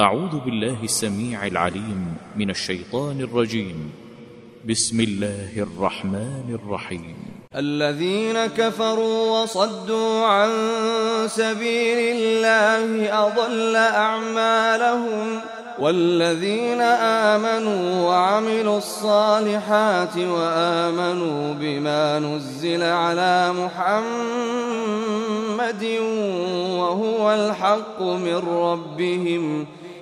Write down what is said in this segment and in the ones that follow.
أعوذ بالله السميع العليم من الشيطان الرجيم. بسم الله الرحمن الرحيم. الذين كفروا وصدوا عن سبيل الله أضل أعمالهم والذين آمنوا وعملوا الصالحات وآمنوا بما نزل على محمد وهو الحق من ربهم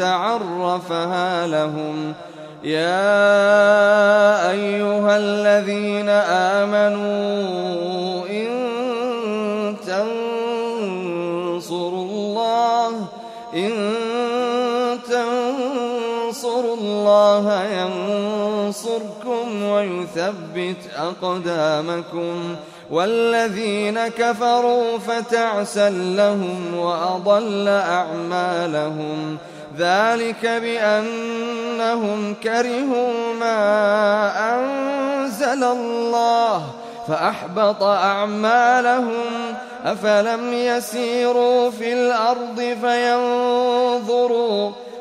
عرفها لهم. يا أيها الذين آمنوا إن تنصروا الله إن تنصروا الله ينصركم ويثبت أقدامكم. والذين كفروا فتعسا لهم وأضل أعمالهم. ذلك بأنهم كرهوا ما أنزل الله فأحبط أعمالهم أفلم يسيروا في الأرض فينظروا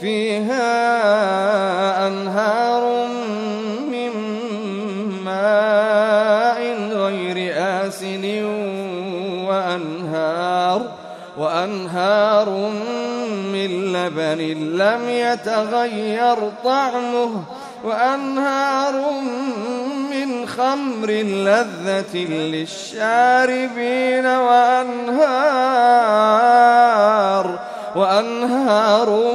فيها أنهار من ماء غير آسن وأنهار وأنهار من لبن لم يتغير طعمه وأنهار من خمر لذة للشاربين وأنهار وأنهار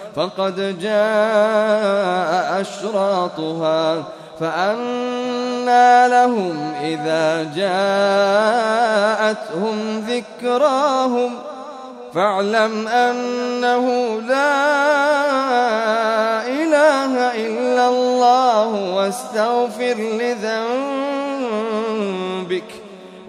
فقد جاء أشراطها فأنى لهم إذا جاءتهم ذكراهم فاعلم أنه لا إله إلا الله واستغفر لذنبك.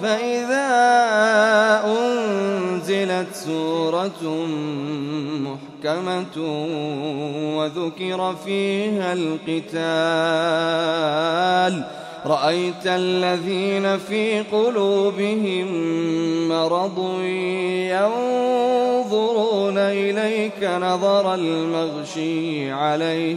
فإذا أنزلت سورة محكمة وذكر فيها القتال رأيت الذين في قلوبهم مرض ينظرون إليك نظر المغشي عليه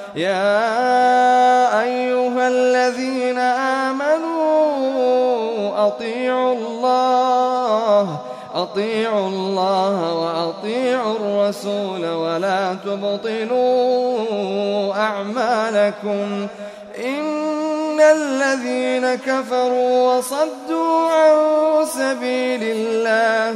يا أيها الذين آمنوا أطيعوا الله أطيعوا الله وأطيعوا الرسول ولا تبطلوا أعمالكم. إن الذين كفروا وصدوا عن سبيل الله